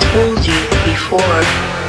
told you before.